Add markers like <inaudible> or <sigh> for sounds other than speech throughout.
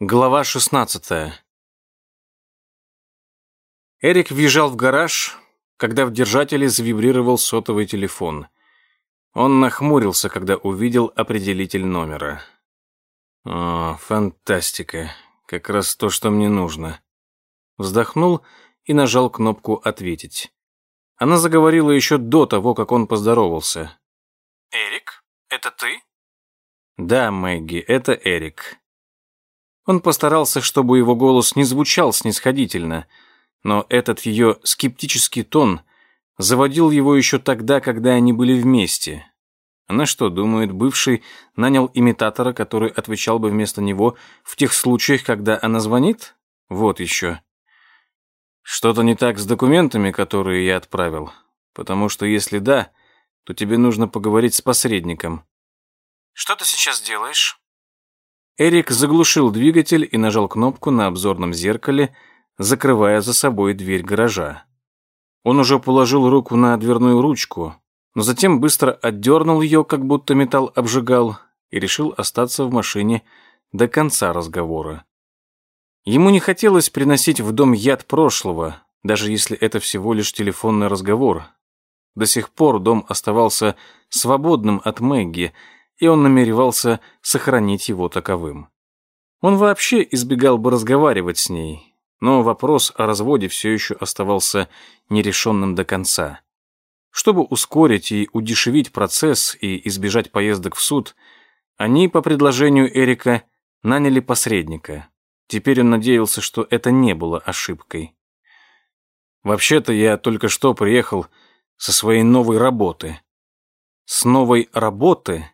Глава 16 Эрик въезжал в гараж, когда в держателе завибрировал сотовый телефон. Он нахмурился, когда увидел определитель номера. «О, фантастика. Как раз то, что мне нужно». Вздохнул и нажал кнопку «Ответить». Она заговорила еще до того, как он поздоровался. «Эрик, это ты?» «Да, Мэгги, это Эрик. Он постарался, чтобы его голос не звучал снисходительно, но этот ее скептический тон заводил его еще тогда, когда они были вместе. Она что, думает, бывший нанял имитатора, который отвечал бы вместо него в тех случаях, когда она звонит? Вот еще. Что-то не так с документами, которые я отправил. Потому что если да, то тебе нужно поговорить с посредником. Что ты сейчас делаешь? Эрик заглушил двигатель и нажал кнопку на обзорном зеркале, закрывая за собой дверь гаража. Он уже положил руку на дверную ручку, но затем быстро отдернул ее, как будто металл обжигал, и решил остаться в машине до конца разговора. Ему не хотелось приносить в дом яд прошлого, даже если это всего лишь телефонный разговор. До сих пор дом оставался свободным от Мэгги, и он намеревался сохранить его таковым. Он вообще избегал бы разговаривать с ней, но вопрос о разводе все еще оставался нерешенным до конца. Чтобы ускорить и удешевить процесс и избежать поездок в суд, они, по предложению Эрика, наняли посредника. Теперь он надеялся, что это не было ошибкой. «Вообще-то я только что приехал со своей новой работы». «С новой работы?»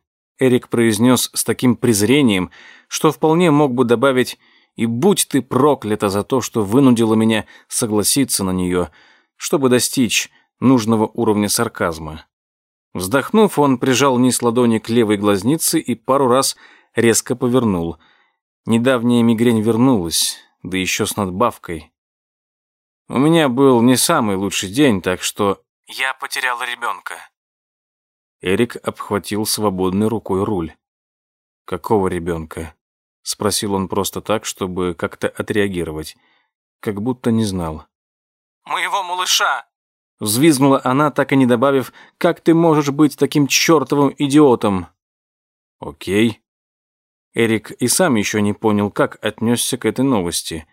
Эрик произнес с таким презрением, что вполне мог бы добавить «И будь ты проклята за то, что вынудила меня согласиться на нее, чтобы достичь нужного уровня сарказма». Вздохнув, он прижал низ ладони к левой глазнице и пару раз резко повернул. Недавняя мигрень вернулась, да еще с надбавкой. У меня был не самый лучший день, так что... Я потеряла ребенка. Эрик обхватил свободной рукой руль. «Какого ребенка?» — спросил он просто так, чтобы как-то отреагировать. Как будто не знал. «Моего малыша!» Взвизгнула она, так и не добавив, «Как ты можешь быть таким чертовым идиотом?» «Окей». Эрик и сам еще не понял, как отнесся к этой новости.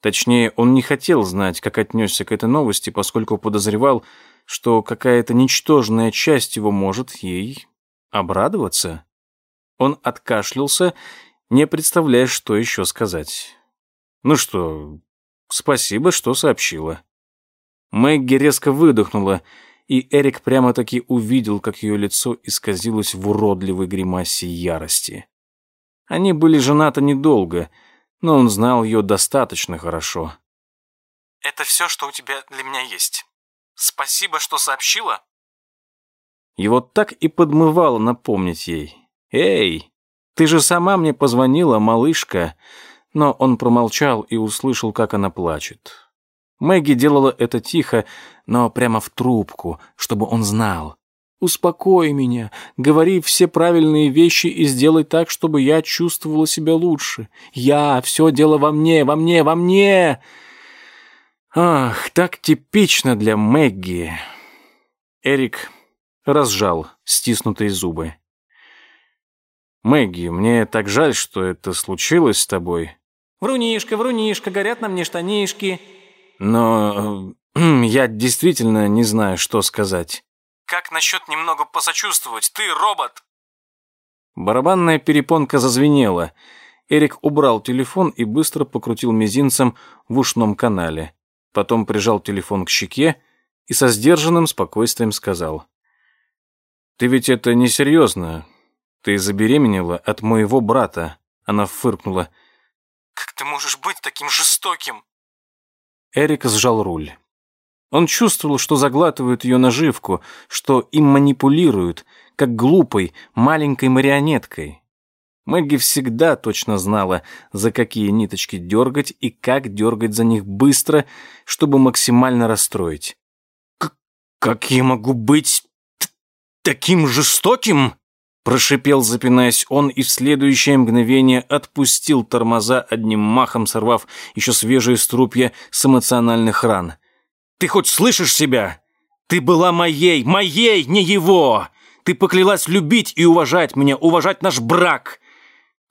Точнее, он не хотел знать, как отнесся к этой новости, поскольку подозревал, что какая-то ничтожная часть его может ей обрадоваться. Он откашлялся, не представляя, что еще сказать. «Ну что, спасибо, что сообщила». Мэгги резко выдохнула, и Эрик прямо-таки увидел, как ее лицо исказилось в уродливой гримасе ярости. Они были женаты недолго, но он знал ее достаточно хорошо. «Это все, что у тебя для меня есть. Спасибо, что сообщила. Вот так и подмывало напомнить ей. «Эй, ты же сама мне позвонила, малышка!» Но он промолчал и услышал, как она плачет. Мэгги делала это тихо, но прямо в трубку, чтобы он знал. «Успокой меня, говори все правильные вещи и сделай так, чтобы я чувствовала себя лучше. Я, все дело во мне, во мне, во мне!» Ах, так типично для Мэгги. Эрик разжал стиснутые зубы. Мэгги, мне так жаль, что это случилось с тобой. Врунишка, врунишка, горят на мне штанишки. Но <clears throat> я действительно не знаю, что сказать. Как насчет немного посочувствовать? Ты робот. Барабанная перепонка зазвенела. Эрик убрал телефон и быстро покрутил мизинцем в ушном канале потом прижал телефон к щеке и со сдержанным спокойствием сказал. «Ты ведь это несерьезно. Ты забеременела от моего брата». Она фыркнула. «Как ты можешь быть таким жестоким?» Эрик сжал руль. Он чувствовал, что заглатывают ее наживку, что им манипулируют, как глупой, маленькой марионеткой. Мэгги всегда точно знала, за какие ниточки дергать и как дергать за них быстро, чтобы максимально расстроить. «Как я могу быть таким жестоким?» Прошипел, запинаясь он, и в следующее мгновение отпустил тормоза, одним махом сорвав еще свежие струпья с эмоциональных ран. «Ты хоть слышишь себя? Ты была моей, моей, не его! Ты поклялась любить и уважать меня, уважать наш брак!»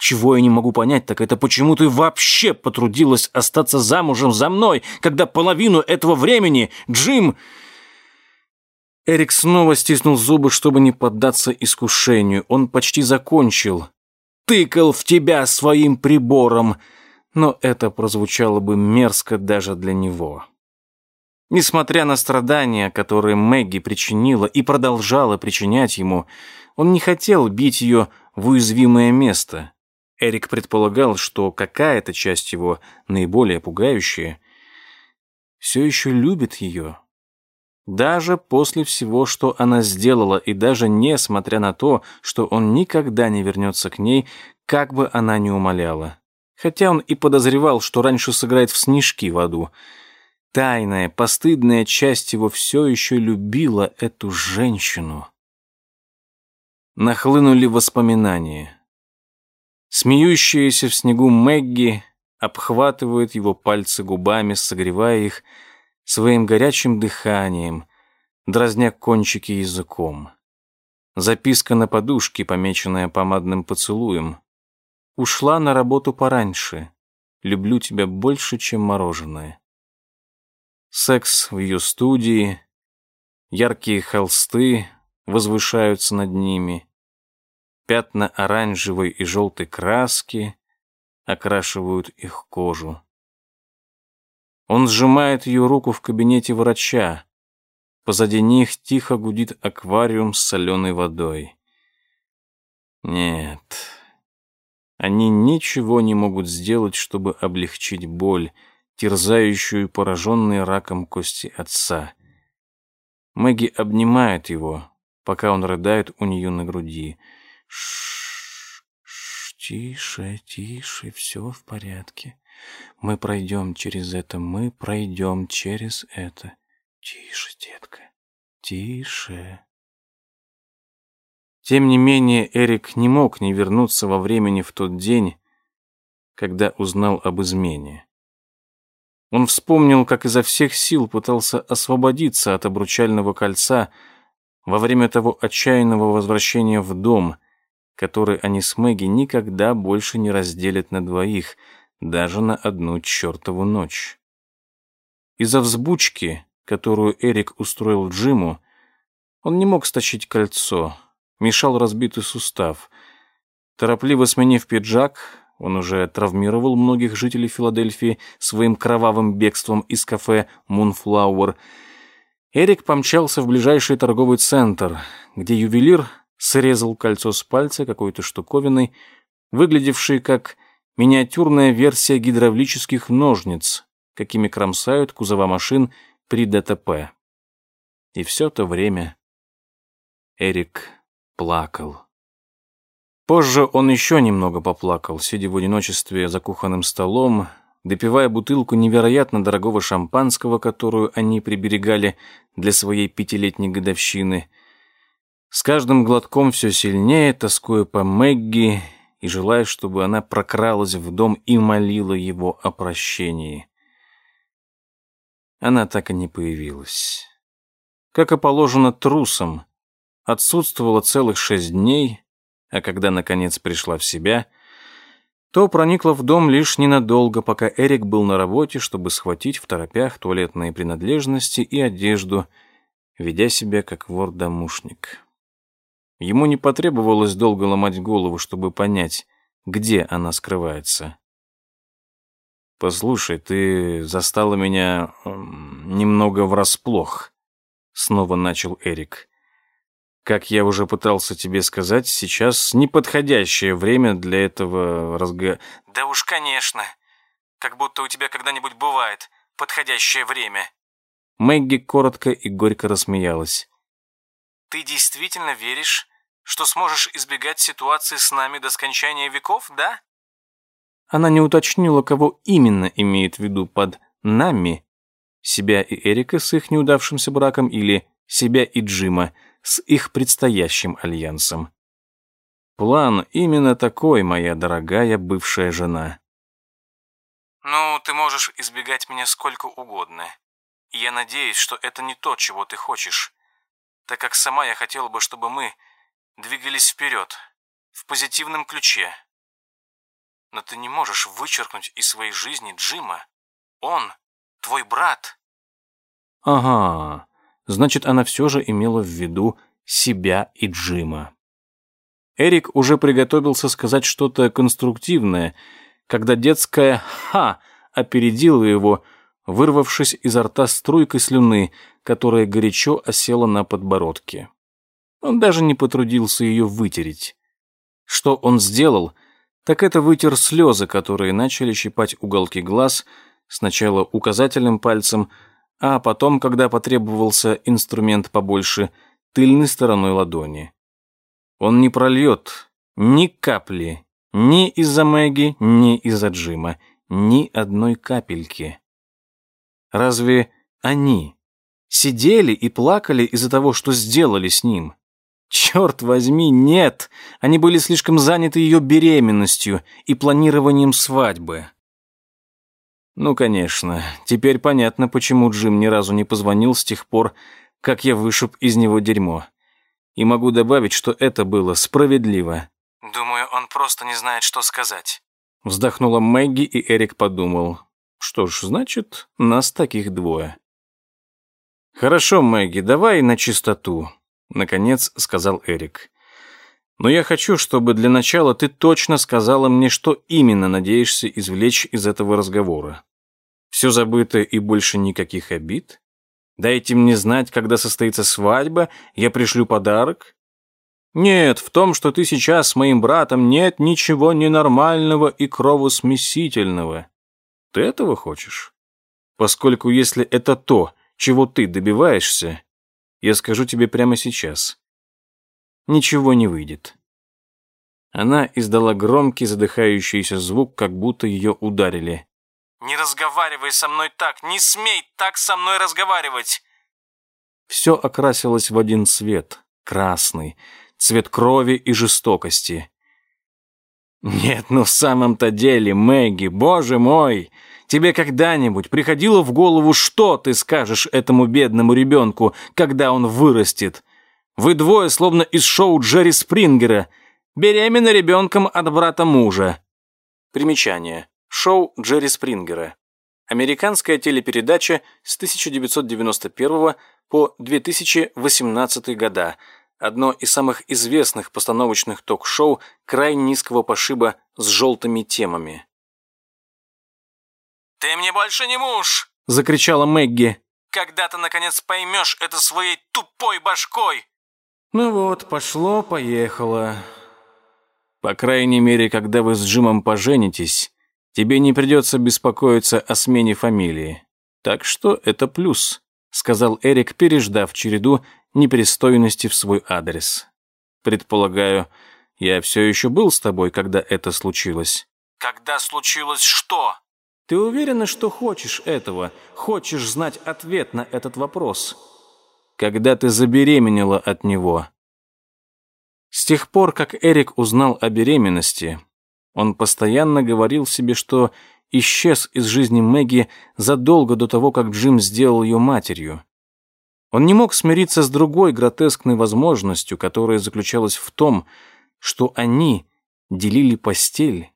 Чего я не могу понять, так это почему ты вообще потрудилась остаться замужем за мной, когда половину этого времени Джим Эрик снова стиснул зубы, чтобы не поддаться искушению. Он почти закончил. «Тыкал в тебя своим прибором!» Но это прозвучало бы мерзко даже для него. Несмотря на страдания, которые Мэгги причинила и продолжала причинять ему, он не хотел бить ее в уязвимое место. Эрик предполагал, что какая-то часть его, наиболее пугающая, все еще любит ее, даже после всего, что она сделала, и даже несмотря на то, что он никогда не вернется к ней, как бы она ни умоляла. Хотя он и подозревал, что раньше сыграет в снежки в аду. Тайная, постыдная часть его все еще любила эту женщину. Нахлынули воспоминания. Смеющаяся в снегу Мэгги обхватывает его пальцы губами, согревая их, своим горячим дыханием, дразня кончики языком. Записка на подушке, помеченная помадным поцелуем. Ушла на работу пораньше. Люблю тебя больше, чем мороженое. Секс в ее студии, яркие холсты возвышаются над ними, пятна оранжевой и желтой краски окрашивают их кожу. Он сжимает ее руку в кабинете врача. Позади них тихо гудит аквариум с соленой водой. Нет, они ничего не могут сделать, чтобы облегчить боль, терзающую пораженный раком кости отца. Мэгги обнимает его, пока он рыдает у нее на груди. Ш тише, тише, все в порядке. Мы пройдем через это, мы пройдем через это. Тише, детка, тише. Тем не менее, Эрик не мог не вернуться во времени в тот день, когда узнал об измене. Он вспомнил, как изо всех сил пытался освободиться от обручального кольца во время того отчаянного возвращения в дом, который они с Мэгги никогда больше не разделят на двоих — даже на одну чертову ночь. Из-за взбучки, которую Эрик устроил Джиму, он не мог стащить кольцо, мешал разбитый сустав. Торопливо сменив пиджак, он уже травмировал многих жителей Филадельфии своим кровавым бегством из кафе «Мунфлауэр», Эрик помчался в ближайший торговый центр, где ювелир срезал кольцо с пальца какой-то штуковиной, выглядевшей как миниатюрная версия гидравлических ножниц, какими кромсают кузова машин при ДТП. И все то время Эрик плакал. Позже он еще немного поплакал, сидя в одиночестве за кухонным столом, допивая бутылку невероятно дорогого шампанского, которую они приберегали для своей пятилетней годовщины. С каждым глотком все сильнее, тоскуя по Мэгги и желая, чтобы она прокралась в дом и молила его о прощении. Она так и не появилась. Как и положено трусам, отсутствовала целых шесть дней, а когда, наконец, пришла в себя, то проникла в дом лишь ненадолго, пока Эрик был на работе, чтобы схватить в торопях туалетные принадлежности и одежду, ведя себя как вор-домушник. Ему не потребовалось долго ломать голову, чтобы понять, где она скрывается. «Послушай, ты застала меня немного врасплох», — снова начал Эрик. «Как я уже пытался тебе сказать, сейчас неподходящее время для этого разга...» «Да уж, конечно. Как будто у тебя когда-нибудь бывает подходящее время». Мэгги коротко и горько рассмеялась. «Ты действительно веришь, что сможешь избегать ситуации с нами до скончания веков, да?» Она не уточнила, кого именно имеет в виду под «нами», себя и Эрика с их неудавшимся браком или себя и Джима с их предстоящим альянсом. План именно такой, моя дорогая бывшая жена. Ну, ты можешь избегать меня сколько угодно. Я надеюсь, что это не то, чего ты хочешь. Так как сама я хотела бы, чтобы мы двигались вперед, в позитивном ключе. Но ты не можешь вычеркнуть из своей жизни Джима. Он твой брат. Ага, значит, она все же имела в виду себя и Джима. Эрик уже приготовился сказать что-то конструктивное, когда детская «ха» опередила его, вырвавшись изо рта струйкой слюны, которая горячо осела на подбородке. Он даже не потрудился ее вытереть. Что он сделал, так это вытер слезы, которые начали щипать уголки глаз, сначала указательным пальцем, а потом, когда потребовался инструмент побольше, тыльной стороной ладони. Он не прольет ни капли, ни из-за Мэгги, ни из-за Джима, ни одной капельки. Разве они сидели и плакали из-за того, что сделали с ним? Черт возьми, нет! Они были слишком заняты ее беременностью и планированием свадьбы. Ну, конечно, теперь понятно, почему Джим ни разу не позвонил с тех пор, как я вышиб из него дерьмо. И могу добавить, что это было справедливо. Думаю, он просто не знает, что сказать. Вздохнула Мэгги, и Эрик подумал. Что ж, значит, нас таких двое. Хорошо, Мэгги, давай на чистоту, наконец сказал Эрик. Но я хочу, чтобы для начала ты точно сказала мне, что именно надеешься извлечь из этого разговора. Все забыто и больше никаких обид? Дайте мне знать, когда состоится свадьба, я пришлю подарок. Нет, в том, что ты сейчас с моим братом, нет ничего ненормального и кровосмесительного. Ты этого хочешь? Поскольку если это то, чего ты добиваешься, я скажу тебе прямо сейчас. Ничего не выйдет. Она издала громкий задыхающийся звук, как будто ее ударили. Не разговаривай со мной так, не смей так со мной разговаривать. Все окрасилось в один цвет, красный, цвет крови и жестокости. Нет, ну в самом-то деле, Мэгги, боже мой, тебе когда-нибудь приходило в голову, что ты скажешь этому бедному ребенку, когда он вырастет? Вы двое словно из шоу Джерри Спрингера, беременна ребенком от брата мужа. Примечание. Шоу Джерри Спрингера. Американская телепередача с 1991 по 2018 года. Одно из самых известных постановочных ток-шоу крайне низкого пошиба с желтыми темами. «Ты мне больше не муж!» – закричала Мэгги. «Когда ты, наконец, поймешь это своей тупой башкой!» Ну вот, пошло-поехало. По крайней мере, когда вы с Джимом поженитесь, Тебе не придется беспокоиться о смене фамилии. Так что это плюс», — сказал Эрик, переждав череду непристойности в свой адрес. «Предполагаю, я все еще был с тобой, когда это случилось». «Когда случилось что?» «Ты уверена, что хочешь этого? Хочешь знать ответ на этот вопрос?» «Когда ты забеременела от него?» С тех пор, как Эрик узнал о беременности, он постоянно говорил себе, что исчез из жизни Мэгги задолго до того, как Джим сделал ее матерью. Он не мог смириться с другой гротескной возможностью, которая заключалась в том, что они делили постель,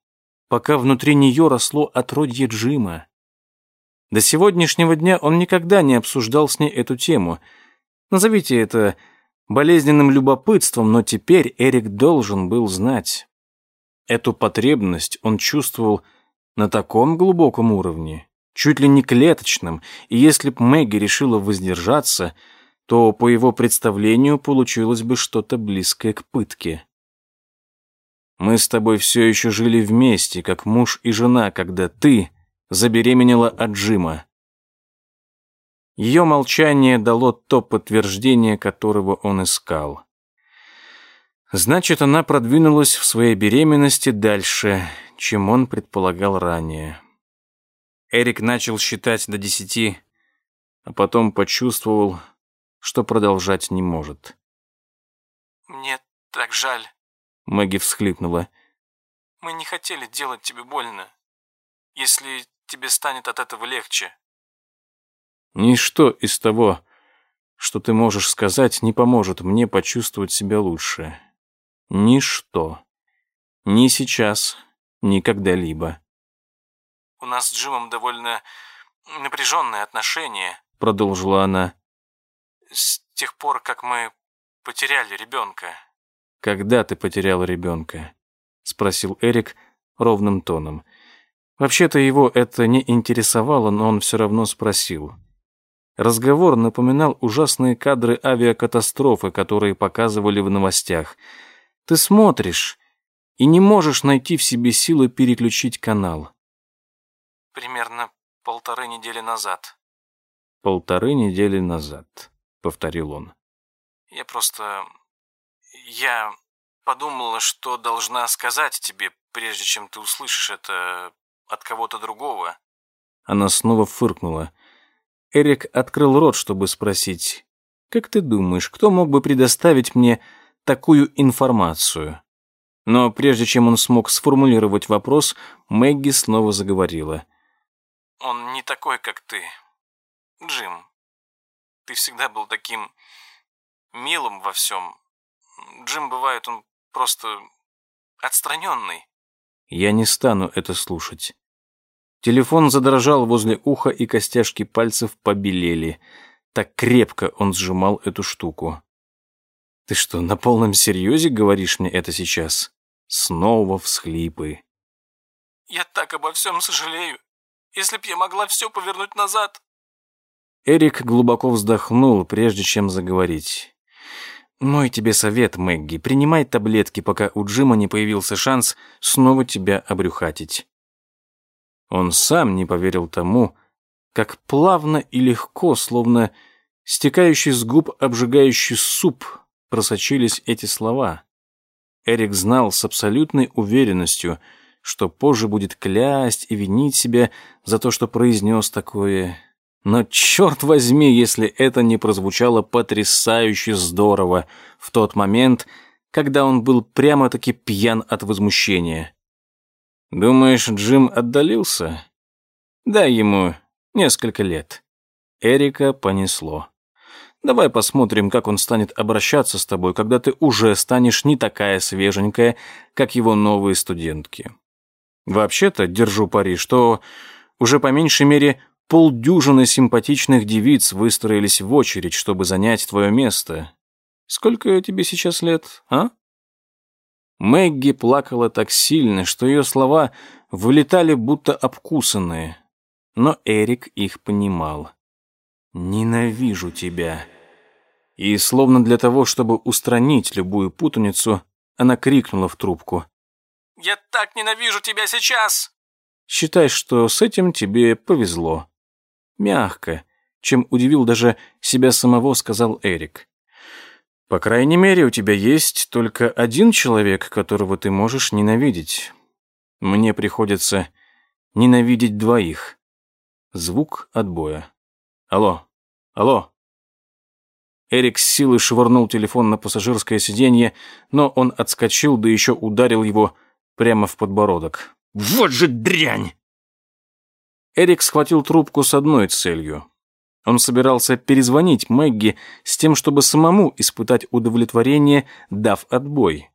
пока внутри нее росло отродье Джима. До сегодняшнего дня он никогда не обсуждал с ней эту тему. Назовите это болезненным любопытством, но теперь Эрик должен был знать. Эту потребность он чувствовал на таком глубоком уровне, чуть ли не клеточном, и если б Мэгги решила воздержаться, то по его представлению получилось бы что-то близкое к пытке. Мы с тобой все еще жили вместе, как муж и жена, когда ты забеременела от Джима. Ее молчание дало то подтверждение, которого он искал. Значит, она продвинулась в своей беременности дальше, чем он предполагал ранее. Эрик начал считать до десяти, а потом почувствовал, что продолжать не может. «Мне так жаль». Мэгги всхлипнула. Мы не хотели делать тебе больно. Если тебе станет от этого легче. Ничто из того, что ты можешь сказать, не поможет мне почувствовать себя лучше. Ничто. Ни сейчас, ни когда-либо. У нас с Джимом довольно напряженные отношения, продолжила она. С тех пор, как мы потеряли ребенка. Когда ты потерял ребенка? спросил Эрик ровным тоном. Вообще-то его это не интересовало, но он все равно спросил. Разговор напоминал ужасные кадры авиакатастрофы, которые показывали в новостях. Ты смотришь и не можешь найти в себе силы переключить канал. Примерно полторы недели назад. Полторы недели назад, повторил он. Я просто... Я подумала, что должна сказать тебе, прежде чем ты услышишь это от кого-то другого. Она снова фыркнула. Эрик открыл рот, чтобы спросить, «Как ты думаешь, кто мог бы предоставить мне такую информацию?» Но прежде чем он смог сформулировать вопрос, Мэгги снова заговорила. «Он не такой, как ты, Джим. Ты всегда был таким милым во всем. Джим бывает, он просто отстраненный». Я не стану это слушать. Телефон задрожал возле уха, и костяшки пальцев побелели. Так крепко он сжимал эту штуку. «Ты что, на полном серьезе говоришь мне это сейчас?» Снова всхлипы. «Я так обо всем сожалею. Если б я могла все повернуть назад». Эрик глубоко вздохнул, прежде чем заговорить. «Мой тебе совет, Мэгги, принимай таблетки, пока у Джима не появился шанс снова тебя обрюхатить. Он сам не поверил тому, как плавно и легко, словно стекающий с губ обжигающий суп, просочились эти слова. Эрик знал с абсолютной уверенностью, что позже будет клясть и винить себя за то, что произнес такое. Но черт возьми, если это не прозвучало потрясающе здорово в тот момент, когда он был прямо-таки пьян от возмущения. Думаешь, Джим отдалился? Дай ему несколько лет. Эрика понесло. Давай посмотрим, как он станет обращаться с тобой, когда ты уже станешь не такая свеженькая, как его новые студентки. Вообще-то, держу пари, что уже по меньшей мере полдюжины симпатичных девиц выстроились в очередь, чтобы занять твое место. Сколько тебе сейчас лет, а? Мэгги плакала так сильно, что ее слова вылетали будто обкусанные. Но Эрик их понимал. «Ненавижу тебя». И словно для того, чтобы устранить любую путаницу, она крикнула в трубку. «Я так ненавижу тебя сейчас!» «Считай, что с этим тебе повезло». Мягко, чем удивил даже себя самого, сказал Эрик. По крайней мере, у тебя есть только один человек, которого ты можешь ненавидеть. Мне приходится ненавидеть двоих. Звук отбоя. Алло, алло. Эрик с силой швырнул телефон на пассажирское сиденье, но он отскочил, да еще ударил его прямо в подбородок. «Вот же дрянь!» Эрик схватил трубку с одной целью он собирался перезвонить Мэгги с тем, чтобы самому испытать удовлетворение, дав отбой.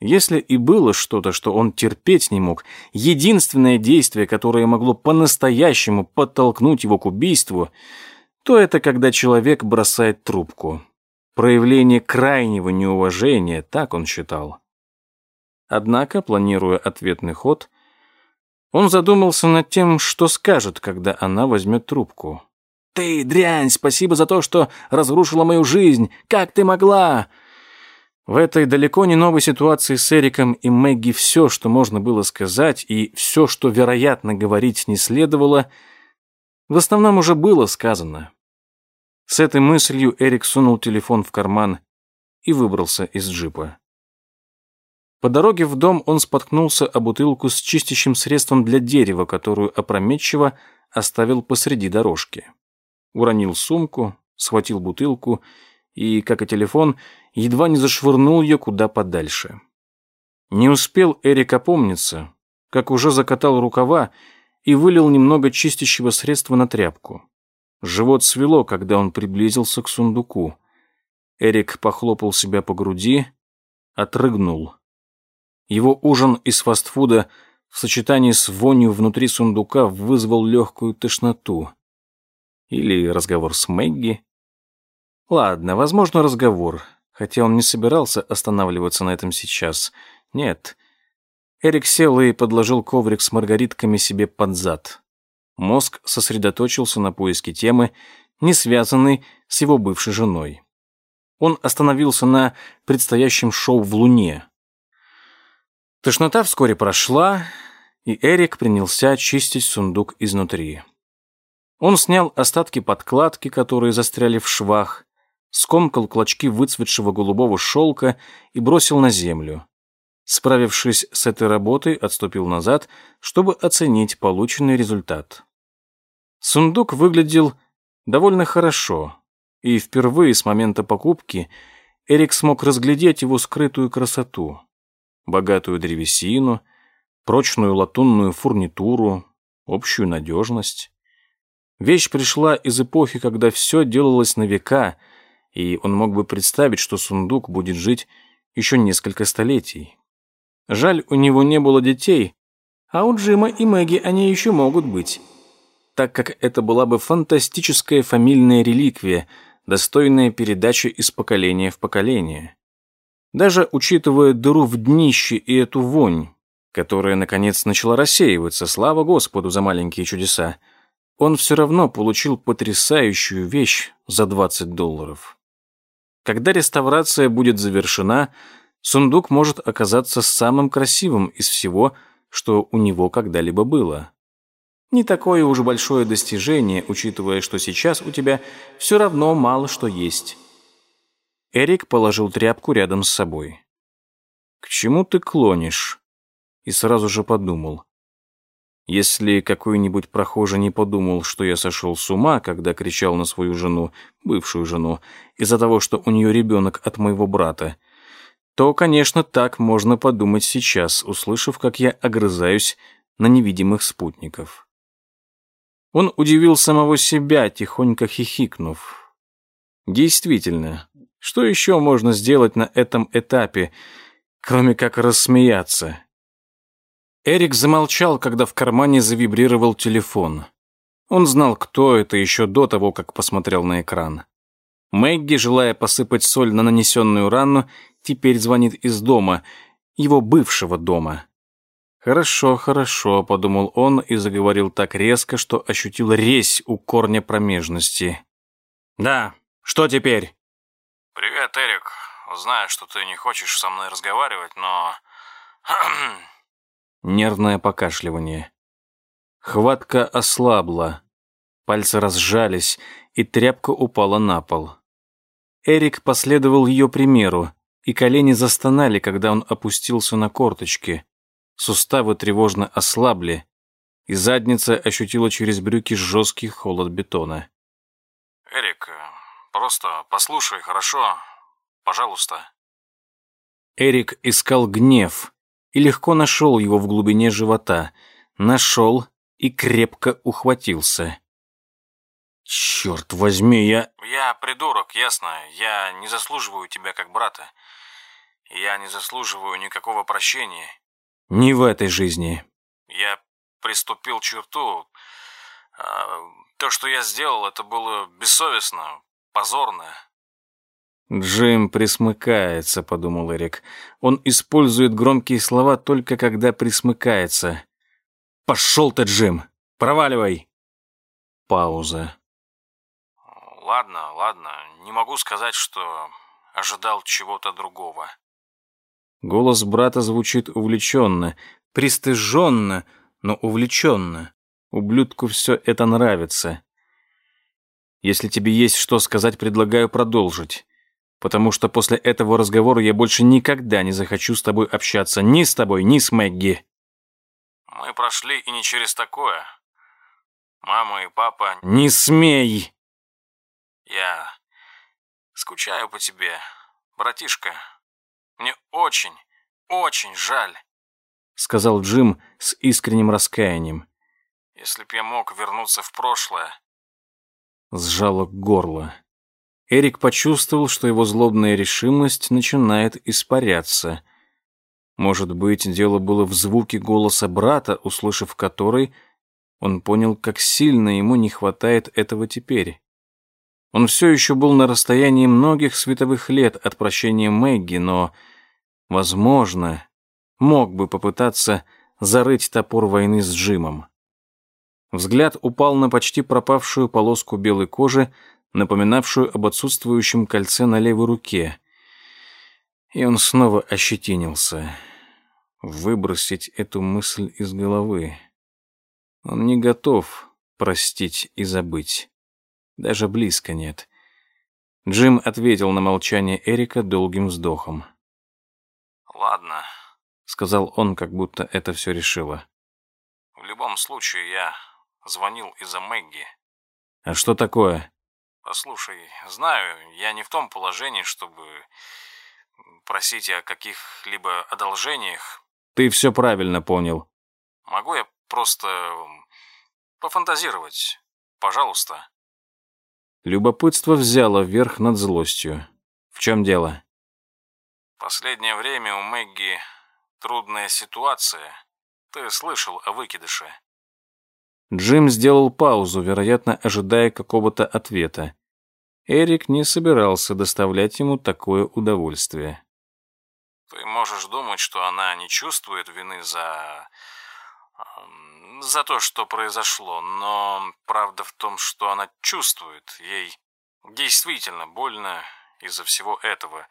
Если и было что-то, что он терпеть не мог, единственное действие, которое могло по-настоящему подтолкнуть его к убийству, то это когда человек бросает трубку. Проявление крайнего неуважения, так он считал. Однако, планируя ответный ход, он задумался над тем, что скажет, когда она возьмет трубку. «Ты, дрянь, спасибо за то, что разрушила мою жизнь! Как ты могла?» В этой далеко не новой ситуации с Эриком и Мэгги все, что можно было сказать, и все, что, вероятно, говорить не следовало, в основном уже было сказано. С этой мыслью Эрик сунул телефон в карман и выбрался из джипа. По дороге в дом он споткнулся о бутылку с чистящим средством для дерева, которую опрометчиво оставил посреди дорожки уронил сумку, схватил бутылку и, как и телефон, едва не зашвырнул ее куда подальше. Не успел Эрик опомниться, как уже закатал рукава и вылил немного чистящего средства на тряпку. Живот свело, когда он приблизился к сундуку. Эрик похлопал себя по груди, отрыгнул. Его ужин из фастфуда в сочетании с вонью внутри сундука вызвал легкую тошноту. Или разговор с Мэгги. Ладно, возможно, разговор, хотя он не собирался останавливаться на этом сейчас. Нет. Эрик сел и подложил коврик с маргаритками себе под зад. Мозг сосредоточился на поиске темы, не связанной с его бывшей женой. Он остановился на предстоящем шоу в Луне. Тошнота вскоре прошла, и Эрик принялся чистить сундук изнутри. Он снял остатки подкладки, которые застряли в швах, скомкал клочки выцветшего голубого шелка и бросил на землю. Справившись с этой работой, отступил назад, чтобы оценить полученный результат. Сундук выглядел довольно хорошо, и впервые с момента покупки Эрик смог разглядеть его скрытую красоту. Богатую древесину, прочную латунную фурнитуру, общую надежность. Вещь пришла из эпохи, когда все делалось на века, и он мог бы представить, что сундук будет жить еще несколько столетий. Жаль, у него не было детей, а у Джима и Мэгги они еще могут быть, так как это была бы фантастическая фамильная реликвия, достойная передачи из поколения в поколение. Даже учитывая дыру в днище и эту вонь, которая, наконец, начала рассеиваться, слава Господу за маленькие чудеса, он все равно получил потрясающую вещь за 20 долларов. Когда реставрация будет завершена, сундук может оказаться самым красивым из всего, что у него когда-либо было. Не такое уж большое достижение, учитывая, что сейчас у тебя все равно мало что есть. Эрик положил тряпку рядом с собой. «К чему ты клонишь?» И сразу же подумал. Если какой-нибудь прохожий не подумал, что я сошел с ума, когда кричал на свою жену, бывшую жену, из-за того, что у нее ребенок от моего брата, то, конечно, так можно подумать сейчас, услышав, как я огрызаюсь на невидимых спутников. Он удивил самого себя, тихонько хихикнув. Действительно, что еще можно сделать на этом этапе, кроме как рассмеяться? Эрик замолчал, когда в кармане завибрировал телефон. Он знал, кто это еще до того, как посмотрел на экран. Мэгги, желая посыпать соль на нанесенную рану, теперь звонит из дома, его бывшего дома. «Хорошо, хорошо», — подумал он и заговорил так резко, что ощутил резь у корня промежности. «Да, что теперь?» «Привет, Эрик. Знаю, что ты не хочешь со мной разговаривать, но...» <clears throat> Нервное покашливание. Хватка ослабла. Пальцы разжались, и тряпка упала на пол. Эрик последовал ее примеру, и колени застонали, когда он опустился на корточки суставы тревожно ослабли, и задница ощутила через брюки жесткий холод бетона. «Эрик, просто послушай, хорошо? Пожалуйста». Эрик искал гнев и легко нашел его в глубине живота. Нашел и крепко ухватился. «Черт возьми, я...» «Я придурок, ясно. Я не заслуживаю тебя как брата. Я не заслуживаю никакого прощения. Не в этой жизни. Я приступил черту. А, то, что я сделал, это было бессовестно, позорно. «Джим присмыкается», — подумал Эрик. «Он использует громкие слова только когда присмыкается». «Пошел ты, Джим! Проваливай!» Пауза. «Ладно, ладно. Не могу сказать, что ожидал чего-то другого». Голос брата звучит увлеченно, пристыженно, но увлеченно. Ублюдку все это нравится. Если тебе есть что сказать, предлагаю продолжить. Потому что после этого разговора я больше никогда не захочу с тобой общаться. Ни с тобой, ни с Мэгги. Мы прошли и не через такое. Мама и папа... Не смей! Я скучаю по тебе, братишка. Мне очень, очень жаль», — сказал Джим с искренним раскаянием. «Если б я мог вернуться в прошлое». Сжало горло. Эрик почувствовал, что его злобная решимость начинает испаряться. Может быть, дело было в звуке голоса брата, услышав который, он понял, как сильно ему не хватает этого теперь. Он все еще был на расстоянии многих световых лет от прощения Мэгги, но, возможно, мог бы попытаться зарыть топор войны с Джимом. Взгляд упал на почти пропавшую полоску белой кожи, напоминавшую об отсутствующем кольце на левой руке. И он снова ощетинился. Выбросить эту мысль из головы. Он не готов простить и забыть. Даже близко нет. Джим ответил на молчание Эрика долгим вздохом. «Ладно», — сказал он, как будто это все решило. «В любом случае, я звонил из-за Мэгги». «А что такое?» «Послушай, знаю, я не в том положении, чтобы просить о каких-либо одолжениях». «Ты все правильно понял». «Могу я просто пофантазировать? Пожалуйста». Любопытство взяло верх над злостью. В чем дело? Последнее время у Мэгги трудная ситуация. Ты слышал о выкидыше? Джим сделал паузу, вероятно, ожидая какого-то ответа. Эрик не собирался доставлять ему такое удовольствие. Ты можешь думать, что она не чувствует вины за за то, что произошло, но правда в том, что она чувствует. Ей действительно больно из-за всего этого.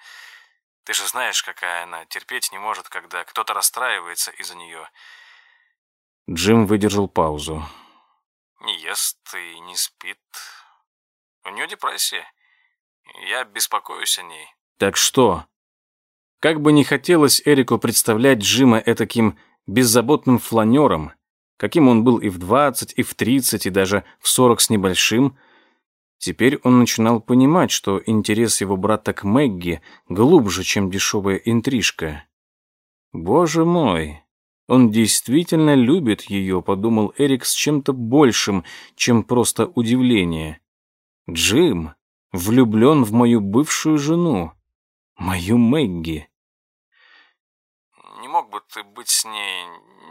Ты же знаешь, какая она терпеть не может, когда кто-то расстраивается из-за нее. Джим выдержал паузу. Не ест и не спит. У нее депрессия. Я беспокоюсь о ней. Так что? Как бы не хотелось Эрику представлять Джима этаким беззаботным фланером, каким он был и в 20, и в 30, и даже в 40 с небольшим, теперь он начинал понимать, что интерес его брата к Мэгги глубже, чем дешевая интрижка. «Боже мой!» Он действительно любит ее, подумал Эрик с чем-то большим, чем просто удивление. Джим влюблен в мою бывшую жену, мою Мэгги. «Не мог бы ты быть с ней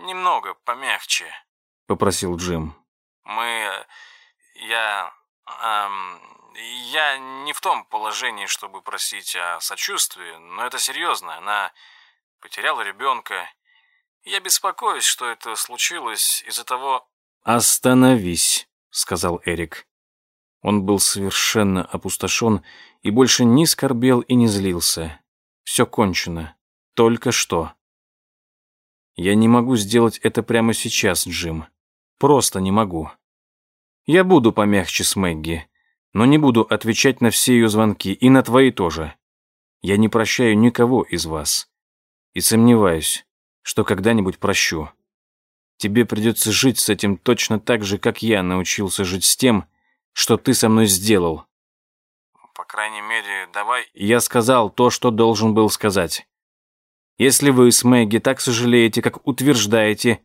немного помягче», — попросил Джим. «Мы... я... Эм, я не в том положении, чтобы просить о сочувствии, но это серьезно. Она потеряла ребенка. Я беспокоюсь, что это случилось из-за того...» «Остановись», — сказал Эрик. Он был совершенно опустошен и больше не скорбел и не злился. Все кончено. Только что. Я не могу сделать это прямо сейчас, Джим. Просто не могу. Я буду помягче с Мэгги, но не буду отвечать на все ее звонки, и на твои тоже. Я не прощаю никого из вас. И сомневаюсь, что когда-нибудь прощу. Тебе придется жить с этим точно так же, как я научился жить с тем, что ты со мной сделал. По крайней мере, давай... Я сказал то, что должен был сказать. Если вы с Мэгги так сожалеете, как утверждаете,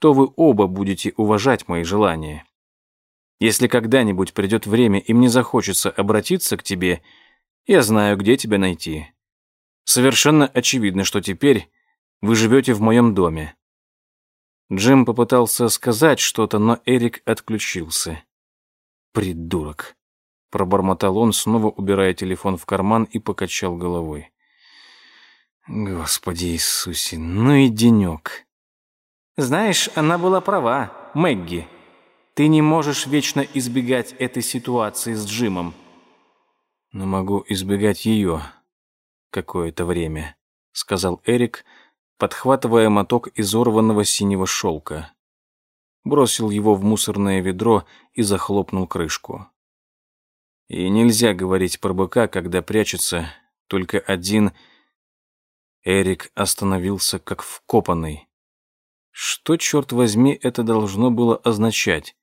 то вы оба будете уважать мои желания. Если когда-нибудь придет время и мне захочется обратиться к тебе, я знаю, где тебя найти. Совершенно очевидно, что теперь вы живете в моем доме». Джим попытался сказать что-то, но Эрик отключился. «Придурок», — пробормотал он, снова убирая телефон в карман и покачал головой. Господи Иисусе, ну и денек. Знаешь, она была права, Мэгги. Ты не можешь вечно избегать этой ситуации с Джимом. Но могу избегать ее какое-то время, сказал Эрик, подхватывая моток изорванного синего шелка. Бросил его в мусорное ведро и захлопнул крышку. И нельзя говорить про быка, когда прячется только один Эрик остановился как вкопанный. Что, черт возьми, это должно было означать?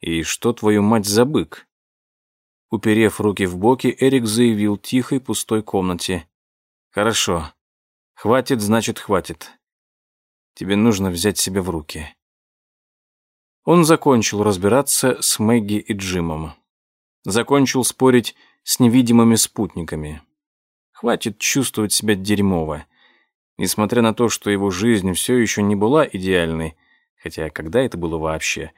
И что, твою мать, за бык? Уперев руки в боки, Эрик заявил тихой пустой комнате. «Хорошо. Хватит, значит, хватит. Тебе нужно взять себя в руки. Он закончил разбираться с Мэгги и Джимом. Закончил спорить с невидимыми спутниками. Хватит чувствовать себя дерьмово. Несмотря на то, что его жизнь все еще не была идеальной, хотя когда это было вообще,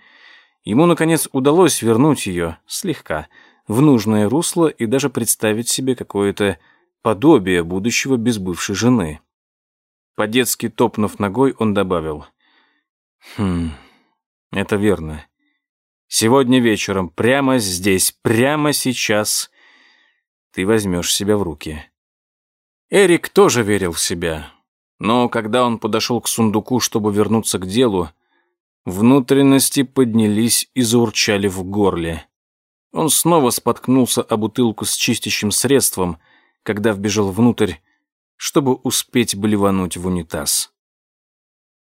ему, наконец, удалось вернуть ее слегка в нужное русло и даже представить себе какое-то подобие будущего без бывшей жены. По-детски топнув ногой, он добавил. «Хм, это верно. Сегодня вечером, прямо здесь, прямо сейчас, ты возьмешь себя в руки». Эрик тоже верил в себя, но когда он подошел к сундуку, чтобы вернуться к делу, внутренности поднялись и заурчали в горле. Он снова споткнулся о бутылку с чистящим средством, когда вбежал внутрь чтобы успеть блевануть в унитаз.